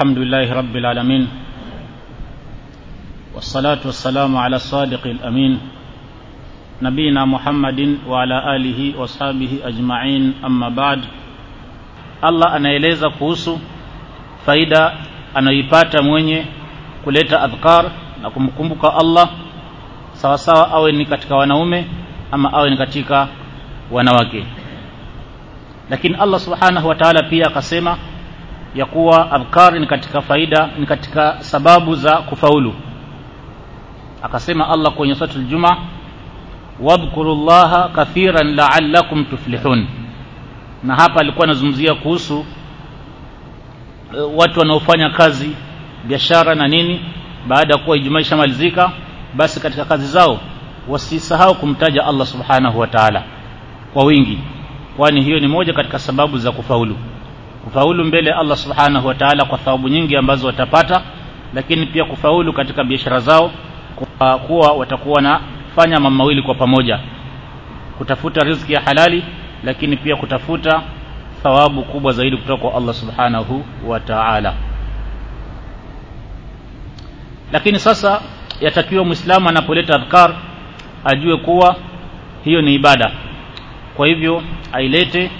الحمد لله رب العالمين والصلاة والسلام على الصادق الأمين نبينا محمد وعلى آله وصحبه أجمعين. أما بعد الله أنا إليزا كوسو فإذا أنا يباتا موني كليتا أذكار نكم كمبك الله سوا سوا أو نكتك ونومي أما أو نكتك ونوكي لكن الله سبحانه وتعالى فيها قسمه ya kuwa adhkar ni katika faida ni katika sababu za kufaulu. Akasema Allah kwenye suratul juma wadhkurullaha kathiran la'allakum tuflihun. Na hapa alikuwa anazungumzia kuhusu watu wanaofanya kazi biashara na nini baada ya kuwa Ijumaa ishamalizika basi katika kazi zao wasisahau kumtaja Allah subhanahu wa ta'ala kwa wingi kwani hiyo ni moja katika sababu za kufaulu kufaulu mbele Allah subhanahu wa ta'ala kwa thawabu nyingi ambazo watapata lakini pia kufaulu katika biashara zao kwa kuwa watakuwa wanafanya fanya mambo mawili kwa pamoja. Kutafuta riziki ya halali lakini pia kutafuta thawabu kubwa zaidi kutoka kwa Allah subhanahu wa ta'ala. Lakini sasa yatakiwa mwislamu anapoleta adhkar ajue kuwa hiyo ni ibada. Kwa hivyo ailete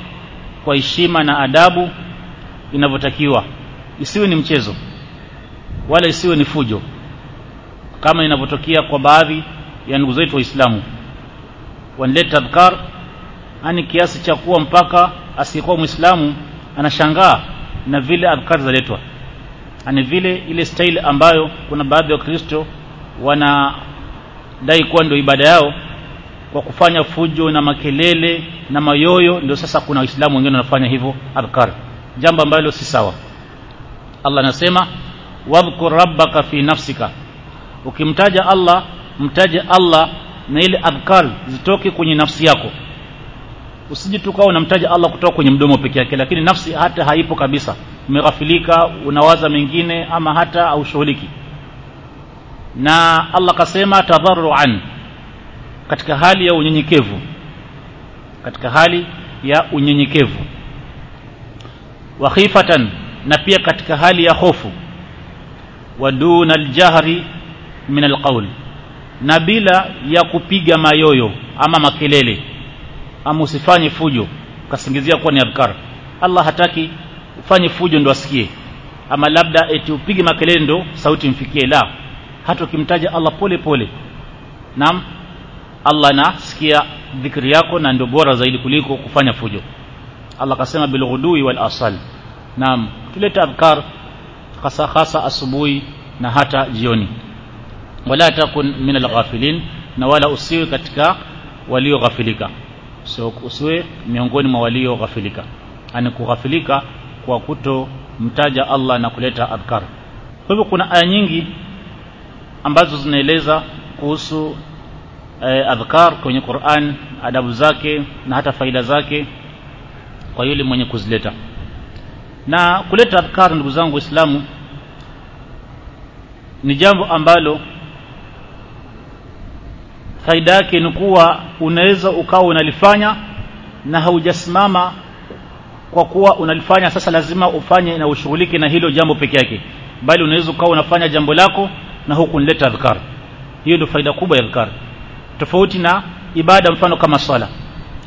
kwa heshima na adabu inavyotakiwa. Isiwe ni mchezo wala isiwe ni fujo kama inavyotokea kwa baadhi ya ndugu zetu waislamu. Wanleta adhkar ani kiasi cha kuwa mpaka asiyekuwa mwislamu anashangaa na vile adhkar zaletwa. Ani vile ile style ambayo kuna baadhi ya wakristo wanadai kuwa ndio ibada yao kwa kufanya fujo na makelele na mayoyo ndio sasa kuna waislamu wengine wanafanya hivyo adhkar jambo ambalo si sawa. Allah anasema wadhkur rabbaka fi nafsika. Ukimtaja Allah mtaje Allah na ile adhkar zitoke kwenye nafsi yako. Usije tukao unamtaja Allah kutoka kwenye mdomo peke yake lakini nafsi hata haipo kabisa. Umeghafilika unawaza mengine ama hata aushughuliki na Allah kasema tadharruan katika hali ya unyenyekevu. Katika hali ya unyenyekevu wa khifatan na pia katika hali ya hofu. Wa duna aljahri min alqawl na bila ya kupiga mayoyo ama makelele ama usifanye fujo ukasingizia kuwa ni adhkar. Allah hataki ufanye fujo ndo asikie ama labda eti upige makelele ndo sauti mfikie la. Hata ukimtaja Allah pole pole naam Allah anasikia dhikri yako na ndio bora zaidi kuliko kufanya fujo Allah kasema bilghudui wal asal. Naam tuleta adhkar hasa hasa asubuhi na hata jioni. Wala takun min alghafilin na wala usiwe katika walioghafilika so usiwe miongoni mwa walioghafilika ani kughafilika kwa kuto mtaja Allah na kuleta adhkar. Kwa hivyo kuna aya nyingi ambazo zinaeleza kuhusu eh, adhkar kwenye Qur'an adabu zake na hata faida zake kwa yule mwenye kuzileta. Na kuleta adhkar ndugu zangu waislamu ni jambo ambalo faida yake ni kuwa unaweza ukawa unalifanya na haujasimama kwa kuwa unalifanya. Sasa lazima ufanye na ushughulike na hilo jambo peke yake bali unaweza ukawa unafanya jambo lako na huku nileta adhkar. Hiyo ndio faida kubwa ya adhkar. Tofauti na ibada mfano kama swala.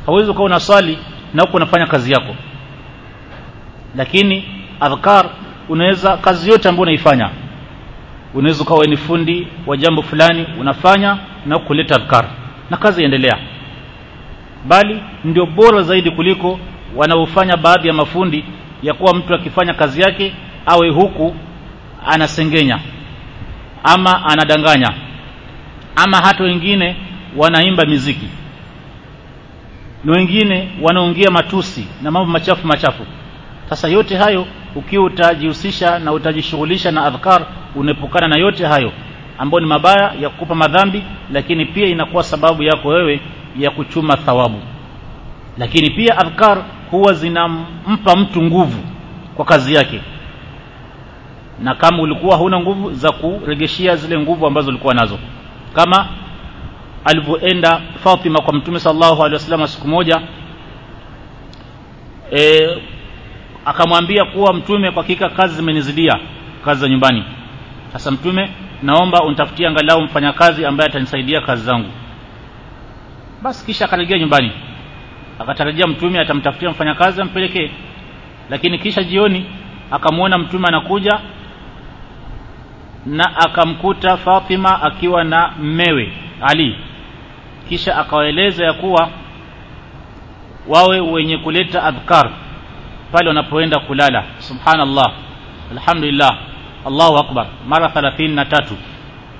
Hauwezi ukawa unaswali na huko unafanya kazi yako. Lakini adhkar unaweza kazi yote ambayo unaifanya unaweza ukawa ni fundi wa jambo fulani unafanya na kuleta adhkar na kazi iendelea bali ndio bora zaidi kuliko wanaofanya baadhi ya mafundi ya kuwa mtu akifanya kazi yake awe huku anasengenya ama anadanganya ama hata wengine wanaimba miziki na wengine wanaongea matusi na mambo machafu machafu. Sasa yote hayo ukiwa utajihusisha na utajishughulisha na adhkar unaepukana na yote hayo ambayo ni mabaya ya kukupa madhambi lakini pia inakuwa sababu yako wewe ya kuchuma thawabu. Lakini pia adhkar huwa zinampa mtu nguvu kwa kazi yake. Na kama ulikuwa huna nguvu za kuregeshia zile nguvu ambazo ulikuwa nazo. Kama alivyoenda Fatima kwa Mtume sallallahu alaihi wasallam siku moja e, akamwambia kuwa mtume kwa hakika kazi zimenizidia kazi za nyumbani. Sasa mtume naomba unitafutie angalau mfanyakazi ambaye atanisaidia kazi zangu. Basi kisha akarejea nyumbani. Akatarajia mtume atamtafutia mfanyakazi ampelekee lakini kisha jioni akamwona mtume anakuja na akamkuta Fatima akiwa na mmewe Ali kisha akawaeleza ya kuwa wawe wenye kuleta adhkar pale wanapoenda kulala. Subhanallah. Alhamdulillah. Allahu akbar. Mara 33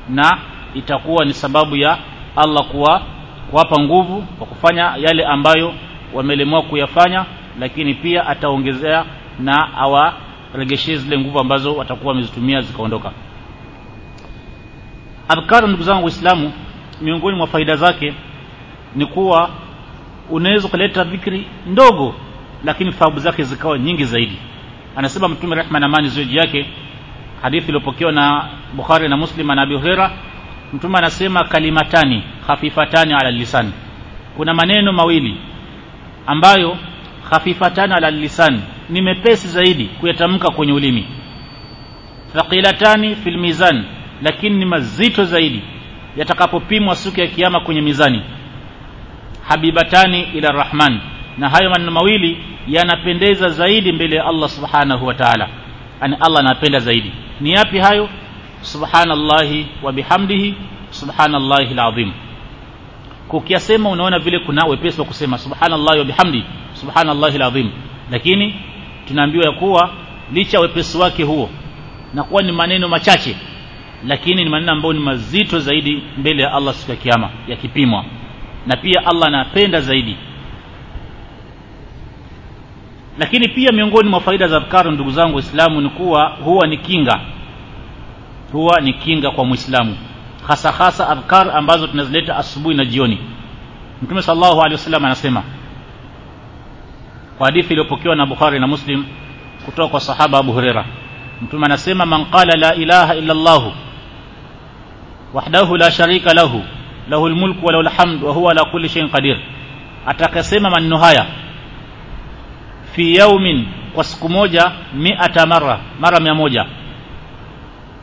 na itakuwa ni sababu ya Allah kuwa kuwapa nguvu kwa kufanya yale ambayo wamelemewa kuyafanya lakini pia ataongezea na awaregeshee zile nguvu ambazo watakuwa wamezitumia zikaondoka. Adhkar ndugu zangu waislamu miongoni mwa faida zake ni kuwa unaweza ukaleta dhikri ndogo lakini thawabu zake zikawa nyingi zaidi. Anasema mtume rehma na amani zoji yake. Hadithi iliyopokewa na Bukhari na Muslim na Abi Huraira mtume anasema kalimatani khafifatani ala lisan. Kuna maneno mawili ambayo khafifatani ala lisani ni mepesi zaidi kuyatamka kwenye ulimi. Thaqilatani fil mizan lakini ni mazito zaidi yatakapopimwa siku ya kiyama kwenye mizani. Habibatani ila rahman. Na hayo maneno mawili yanapendeza zaidi mbele ya Allah subhanahu wa ta'ala. Ani Allah anapenda zaidi. Ni yapi hayo? Subhanallahi wa bihamdihi subhanallahi alazim. Kukiasema unaona vile kuna wepesi wa kusema subhanallahi wa bihamdi subhanallahi alazim. Lakini tunaambiwa ya kuwa licha wepesi wake huo na kuwa ni maneno machache lakini ni maneno ambayo ni mazito zaidi mbele ya Allah siku ya kiyama yakipimwa. Na pia Allah anapenda zaidi. Lakini pia miongoni mwa faida za adhkar ndugu zangu waislamu ni kuwa huwa ni kinga. Huwa ni kinga kwa muislamu. Hasa hasa adhkar ambazo tunazileta asubuhi na jioni. Mtume sallallahu alaihi wasallam anasema kwa hadithi iliyopokewa na Bukhari na Muslim kutoka kwa sahaba Abu hureira mtume anasema man qala la ilaha illa Allah wahdahu la sharika lahu lahu almulku wa lahu alhamd wa huwa ala kulli shay'in qadir atakasema maneno haya fi yaumin kwa siku moja mi'ata mara mara mia moja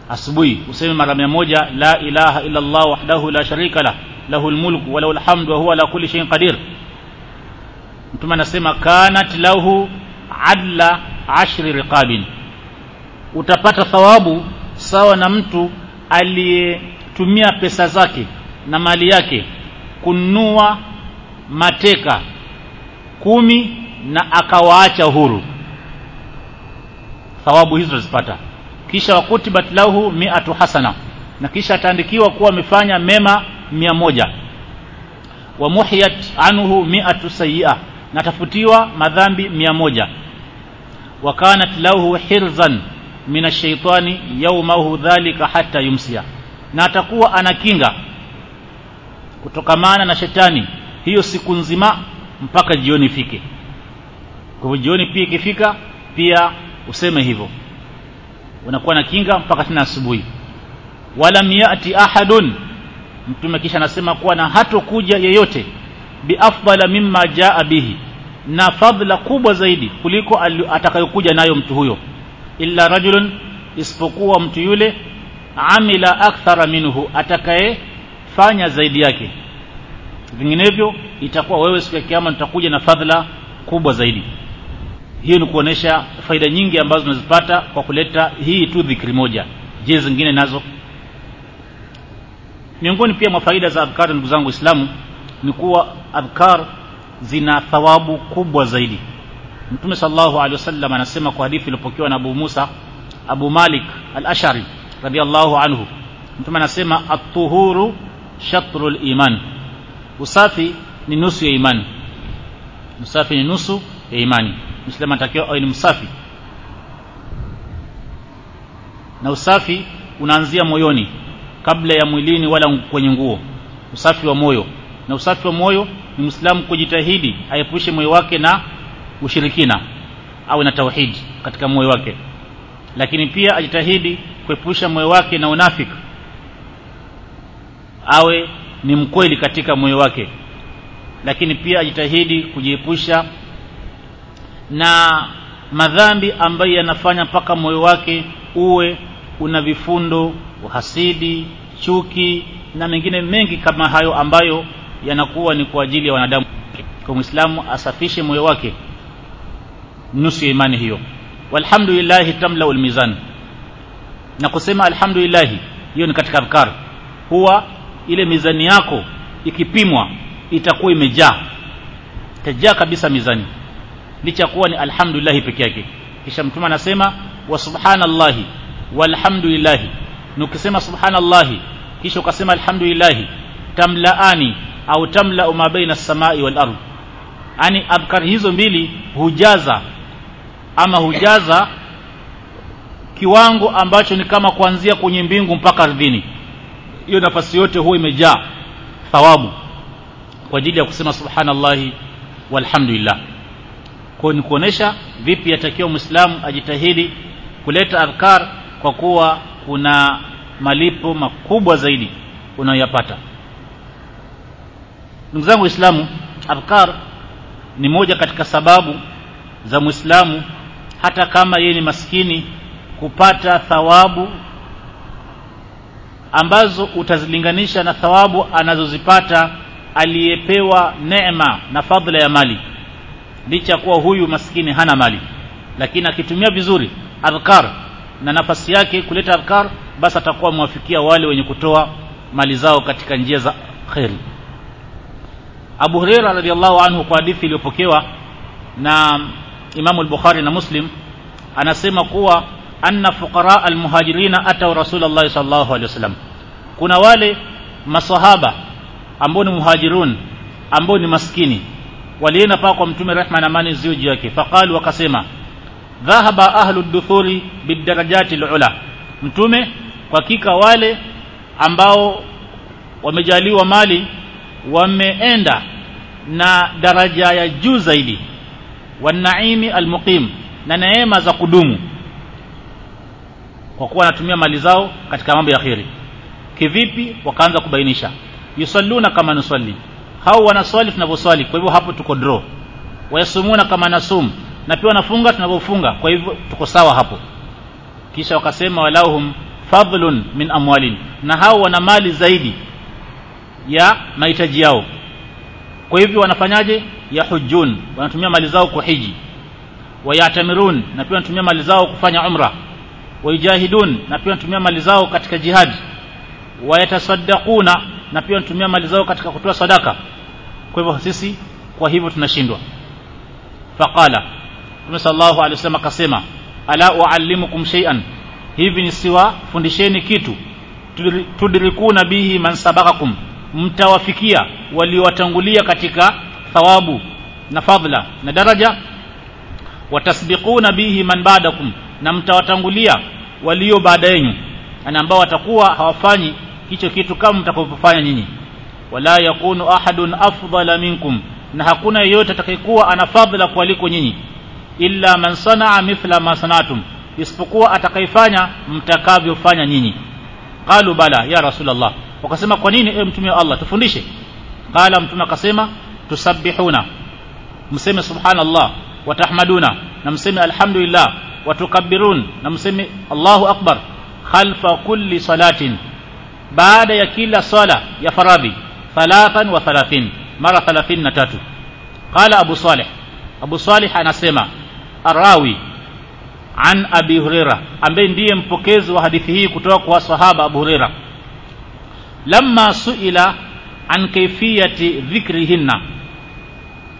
asubuhi useme mara mia moja la ilaha illa Allah wahdahu la sharika lah lahu almulku wa lahu alhamd wa huwa ala kulli shay'in qadir mtume anasema kanat lahu adla ashri riqabin utapata thawabu sawa na mtu aliyetumia pesa zake na mali yake kununua mateka kumi na akawaacha huru. Thawabu hizo zipata kisha wakutibat lahu mi'atu hasana. Na kisha ataandikiwa kuwa amefanya mema mia moja. Wa muhiyat anhu mi'atu sayia na tafutiwa madhambi mia moja. Wakanat lahu hirzan min ashaitani yaumahu dhalika hata yumsiya na atakuwa anakinga kutokamana na shetani hiyo siku nzima mpaka jioni ifike. Kwa hivyo jioni pia ikifika pia useme hivyo. Unakuwa na kinga mpaka tena asubuhi. Walam yati ahadun mtume kisha anasema kuwa na hatokuja yeyote biafdala mimma jaa bihi na fadla kubwa zaidi kuliko atakayokuja nayo mtu huyo. Illa rajulun isipokuwa mtu yule amila akthara minhu atakayefanya zaidi yake. Vinginevyo itakuwa wewe siku ya kiyama nitakuja na fadhila kubwa zaidi. Hiyo ni kuonesha faida nyingi ambazo tunazipata kwa kuleta hii tu dhikri moja. Je zingine nazo? Miongoni pia mwa faida za adhkar ndugu zangu waislamu ni kuwa adhkar zina thawabu kubwa zaidi. Mtume sallallahu alaihi wasallam anasema kwa hadithi iliopokewa na Abu Musa Abu Malik al-Ashari radiyallahu anhu. Mtume anasema at-tuhuru shatrul iman. Usafi ni nusu ya imani. Usafi ni nusu ya imani. Muislamu anatakiwa awe ni msafi. Na usafi unaanzia moyoni kabla ya mwilini wala kwenye nguo. Usafi wa moyo. Na usafi wa moyo ni muislamu kujitahidi aepushe moyo wake na ushirikina au na tauhidi katika moyo wake. Lakini pia ajitahidi kuepusha moyo wake na unafiki awe ni mkweli katika moyo wake. Lakini pia ajitahidi kujiepusha na madhambi ambayo yanafanya mpaka moyo wake uwe una vifundo uhasidi chuki na mengine mengi kama hayo ambayo yanakuwa ni kwa ajili ya wanadamu. Kwa muislamu asafishe moyo wake nusu ya imani hiyo. Walhamdulillah tamlaul ulmizan na kusema alhamdulillah hiyo ni katika adhkar. Huwa ile mizani yako ikipimwa itakuwa imejaa. Itajaa kabisa mizani. Licha kuwa ni alhamdulillah peke yake. Kisha mtume anasema wa subhanallah walhamdulillah na ukisema subhanallah kisha ukasema alhamdulillah tamlaani au tamla ma baina as-samai wal ardh yani adhkar hizo mbili hujaza ama hujaza kiwango ambacho ni kama kuanzia kwenye mbingu mpaka ardhini. Hiyo nafasi yote huwa imejaa thawabu kwa ajili ya kusema subhanallahi walhamdulillah. Kwa ni kuonesha vipi yatakiwa muislamu ajitahidi kuleta adhkar kwa kuwa kuna malipo makubwa zaidi unayoyapata. Ndugu zangu waislamu adhkar ni moja katika sababu za muislamu hata kama yeye ni maskini kupata thawabu ambazo utazilinganisha na thawabu anazozipata aliyepewa neema na fadhila ya mali. Licha kuwa huyu maskini hana mali lakini akitumia vizuri adhkar na nafasi yake kuleta adhkar basi atakuwa mwafikia wale wenye kutoa mali zao katika njia za kheri. Abu hureira radiallahu anhu kwa hadithi iliyopokewa na Imamu al-Bukhari na Muslim anasema kuwa anna fuqara al-muhajirina atau Rasulullah sallallahu alaihi wasallam kuna wale masahaba ambao ni muhajirun ambao ni maskini walienda paka kwa mtume rehma na amani ziwe juu yake faqalu wakasema dhahaba ahlu duthuri bidarajati alula mtume kwa hakika wale ambao wamejaliwa mali wameenda na daraja ya juu zaidi wanaimi almuqim na neema za kudumu kwa kuwa wanatumia mali zao katika mambo ya kheri. Kivipi? Wakaanza kubainisha. Yusalluna kama nusalli. Hao wanaswali tunavyoswali kwa hivyo hapo tuko draw. Wayasumuna kama nasum. Na pia wanafunga tunavyofunga kwa hivyo tuko sawa hapo. Kisha wakasema walahum fadlun min amwalin. Na hao wana mali zaidi ya mahitaji yao. Kwa hivyo wanafanyaje? Yahujun wanatumia mali zao kuhiji. Wayatamirun. Na pia wanatumia mali zao kufanya umra wayujahidun na pia wanatumia mali zao katika jihad wayatasaddaquna na pia wanatumia mali zao katika kutoa sadaka. Kwa hivyo sisi kwa hivyo tunashindwa. Faqala Mtume sallallahu alaihi wasallam akasema ala uallimukum shay'an? Hivi nisiwafundisheni kitu. Tudrikuna bihi man sabaqakum. Mtawafikia waliowatangulia katika thawabu na fadhila na daraja. Watasbiquna bihi man ba'dakum na mtawatangulia walio baada yenu na ambao watakuwa hawafanyi hicho kitu kama mtakavyofanya nyinyi. Wala yakunu ahadun afdala minkum na hakuna yeyote atakayekuwa ana fadhila kuliko nyinyi. Illa man sanaa mithla ma sanatum isipokuwa atakayefanya mtakavyofanya nyinyi. Qalu bala ya rasulullah wakasema kwa nini e mtume wa Allah tufundishe? Qala mtume akasema tusabbihuna. Mseme subhanallah watahmaduna. Na mseme alhamdulillah watukabbirun. Na mseme Allahu akbar khalfa kulli salatin. Baada ya kila sala ya faradhi thalathan wa thalathin mara 33 qala abu salih. Abu salih anasema arawi an abi huraira ambaye ndiye mpokezi wa hadithi hii kutoka kwa sahaba abu huraira. Lamma suila an kaifiyati dhikrihinna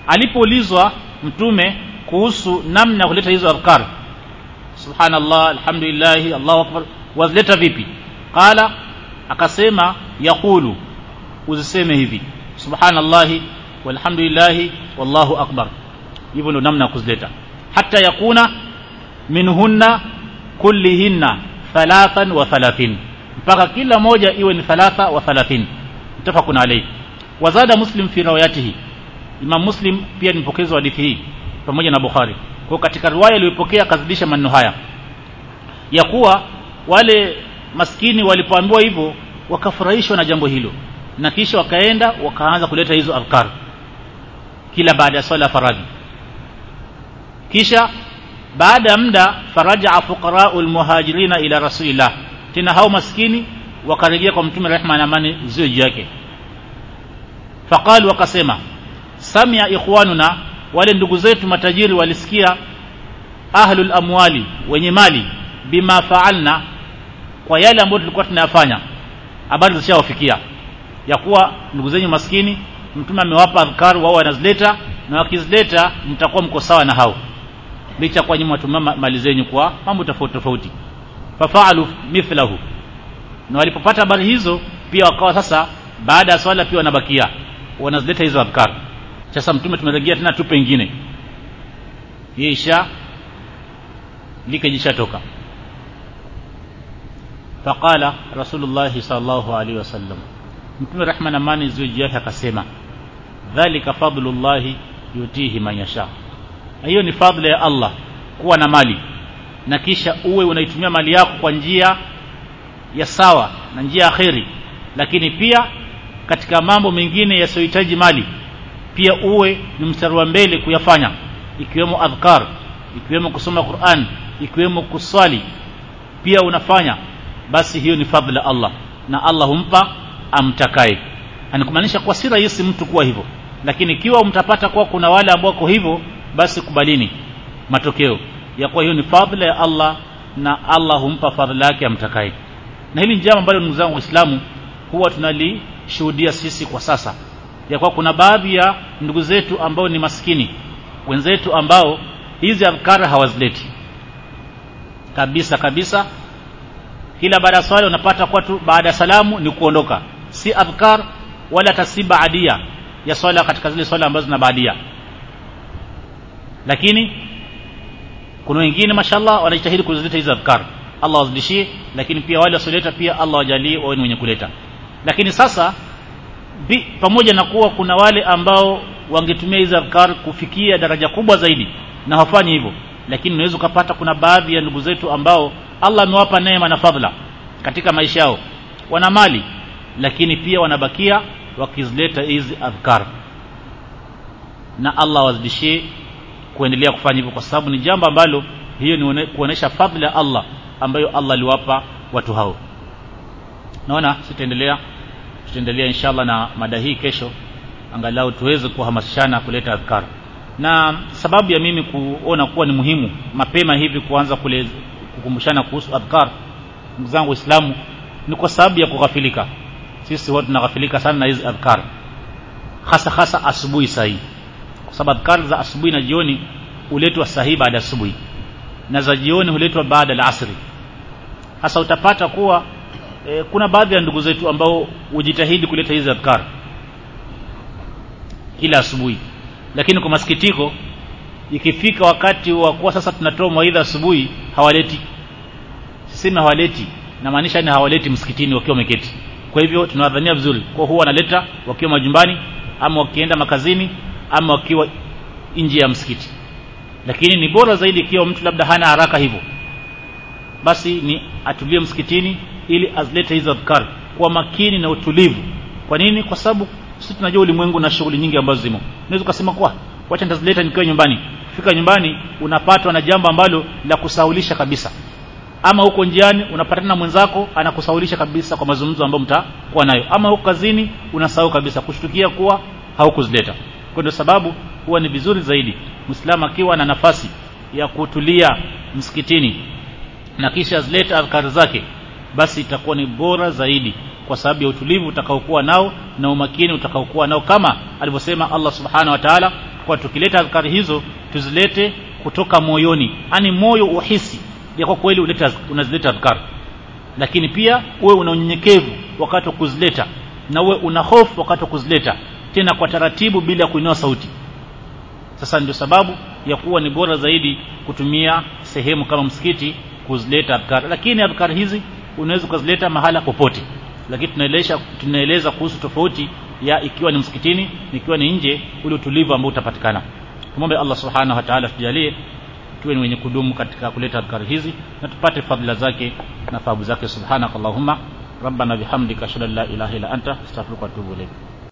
alipoulizwa mtume kuhusu namna ya kuleta hizo adhkar subhanallah alhamdulillah allahu akbar wazileta vipi qala akasema yaqulu uziseme hivi subhanallah walhamdulillah wallahu akbar hivyo ndio namna kuzileta hata yakuna minhunna kullihinna thalathan wa thalathin mpaka kila moja iwe ni thalatha wa thalathin mtafakun alayhi wazada muslim fi riwayatihi imam muslim pia ni mpokezi wa hadithi hii pamoja na bukhari kwa katika riwaya iliyopokea akazidisha maneno haya. Ya kuwa wale maskini walipoambiwa hivyo wakafurahishwa na jambo hilo. Na kisha wakaenda wakaanza kuleta hizo adhkar. Kila baada ya swala faradhi kisha baada ya muda faraja fuqarau lmuhajirina ila rasulillah. Tena hao maskini wakarejea kwa mtume rehma na amani ziwe juu yake. Faqalu wakasema samia ikhwanuna wale ndugu zetu matajiri walisikia ahlul amwali wenye mali bima faalna kwa yale ambayo tulikuwa tunayafanya habari zishawafikia. Ya kuwa ndugu zenyu maskini mtume amewapa adhkar wao wanazileta na wakizileta mtakuwa mko sawa na hao. Licha kwa nyuma watumia mali zenyu kwa mambo tofauti tofauti. Fafaalu mithlahu. Na walipopata habari hizo pia wakawa sasa baada ya swala pia wanabakia. Wanazileta hizo adhkar sasa mtume tumerejea tena tu pengine isha likajishatoka faqala rasulullahi sallallahu alaihi wasallam mtume rahma na amani ziwe juu yake akasema dhalika fadlullahi yutihi man yasha. Hiyo ni fadla ya Allah kuwa na mali. Na kisha uwe unaitumia mali yako kwa njia ya sawa na njia ya kheri. Lakini pia katika mambo mengine yasiyohitaji mali pia uwe ni mstari wa mbele kuyafanya ikiwemo adhkar ikiwemo kusoma Qur'an ikiwemo kuswali pia unafanya. Basi hiyo ni fadhila Allah na Allah humpa amtakaye. Anakumaanisha kwa si rahisi mtu kuwa hivyo lakini ikiwa mtapata kuwa kuna wale ambao wako hivyo basi kubalini matokeo ya kuwa hiyo ni fadhila ya Allah na Allah humpa fadhila yake amtakaye. Na hili ni jambo ambalo ndugu zangu waislamu huwa tunalishuhudia sisi kwa sasa ya kuwa kuna baadhi ya ndugu zetu ambao ni maskini. Wenzetu ambao hizi adhkar hawazileti. Kabisa kabisa. Kila baada ya swali unapata kwa tu baada ya salamu ni kuondoka. Si adhkar wala tasiba adia ya swala katika zile swala ambazo zina baadia. Lakini kuna wengine mashallah wanajitahidi kuzileta hizi adhkar. Allah wazidishie lakini pia wale wasioleta pia Allah wajalie wawe ni wenye kuleta. Lakini sasa bi, pamoja na kuwa kuna wale ambao wangetumia hizi adhkar kufikia daraja kubwa zaidi na hawafanyi hivyo. Lakini unaweza ukapata kuna baadhi ya ndugu zetu ambao Allah amewapa neema na fadhla katika maisha yao. Wana mali lakini pia wanabakia wakizileta hizi adhkar. Na Allah wazidishie kuendelea kufanya hivyo kwa sababu ni jambo ambalo hiyo ni kuonesha fadhila ya Allah ambayo Allah aliwapa watu hao. Naona sitaendelea tutaendelea inshallah na mada hii kesho. Angalau tuweze kuhamasishana kuleta adhkar. Na sababu ya mimi kuona kuwa ni muhimu mapema hivi kuanza kukumbushana kuhusu adhkar ndugu zangu waislamu ni kwa sababu ya kughafilika. Sisi huwa tunaghafilika sana na hizi adhkar. Hasa hasa asubuhi sahihi kwa sababu adhkar za asubuhi na jioni huletwa sahihi baada ya asubuhi. Na za jioni huletwa baada ya asri. Hasa utapata kuwa e, kuna baadhi ya ndugu zetu ambao hujitahidi kuleta hizi adhkar kila asubuhi. Lakini kwa masikitiko ikifika wakati wa kuwa sasa tunatoa mawaidha asubuhi hawaleti. Sisemi hawaleti namaanisha ni hawaleti msikitini wakiwa wameketi. Kwa hivyo tunawadhania vizuri kwa huwa wanaleta wakiwa majumbani ama wakienda makazini ama wakiwa nje ya msikiti. Lakini ni bora zaidi ikiwa mtu labda hana haraka hivyo. Basi ni atulie msikitini ili azilete hizo adhkari kwa makini na utulivu. Kwa nini? Kwa sababu sisi tunajua ulimwengu na shughuli nyingi ambazo zimo. Unaweza ukasema kwa wacha nitazileta nikiwa nyumbani. Fika nyumbani unapatwa na jambo ambalo la kusahulisha kabisa. Ama huko njiani unapatana na mwenzako anakusahulisha kabisa kwa mazungumzo ambayo mtakuwa nayo. Ama huko kazini unasahau kabisa kushtukia kuwa haukuzileta. Kwa ndio sababu huwa ni vizuri zaidi muislamu akiwa na nafasi ya kutulia msikitini na kisha azilete adhkari zake basi itakuwa ni bora zaidi kwa sababu ya utulivu utakaokuwa nao na umakini utakaokuwa nao kama alivyosema Allah subhanahu wa ta'ala kwa tukileta adhkari hizo tuzilete kutoka moyoni. Yani moyo uhisi ya kwa kweli unazileta adhkar. Lakini pia uwe una unyenyekevu wakati wa kuzileta na uwe una hofu wakati wa kuzileta tena kwa taratibu bila kuinua sauti. Sasa ndio sababu ya kuwa ni bora zaidi kutumia sehemu kama msikiti kuzileta adhkari lakini adhkari hizi unaweza ukazileta mahala popote. Lakini tunaeleza tunaeleza kuhusu tofauti ya ikiwa ni msikitini ikiwa ni nje ule utulivu ambao utapatikana. Tumombe Allah subhanahu wa ta'ala tujalie tuwe ni wenye kudumu katika kuleta adhkari hizi na tupate fadhila zake na thawabu zake. Subhanakallahumma. Rabbana bihamdika ashhadu an la ilaha illa anta astaghfiruka wa atubu ilayk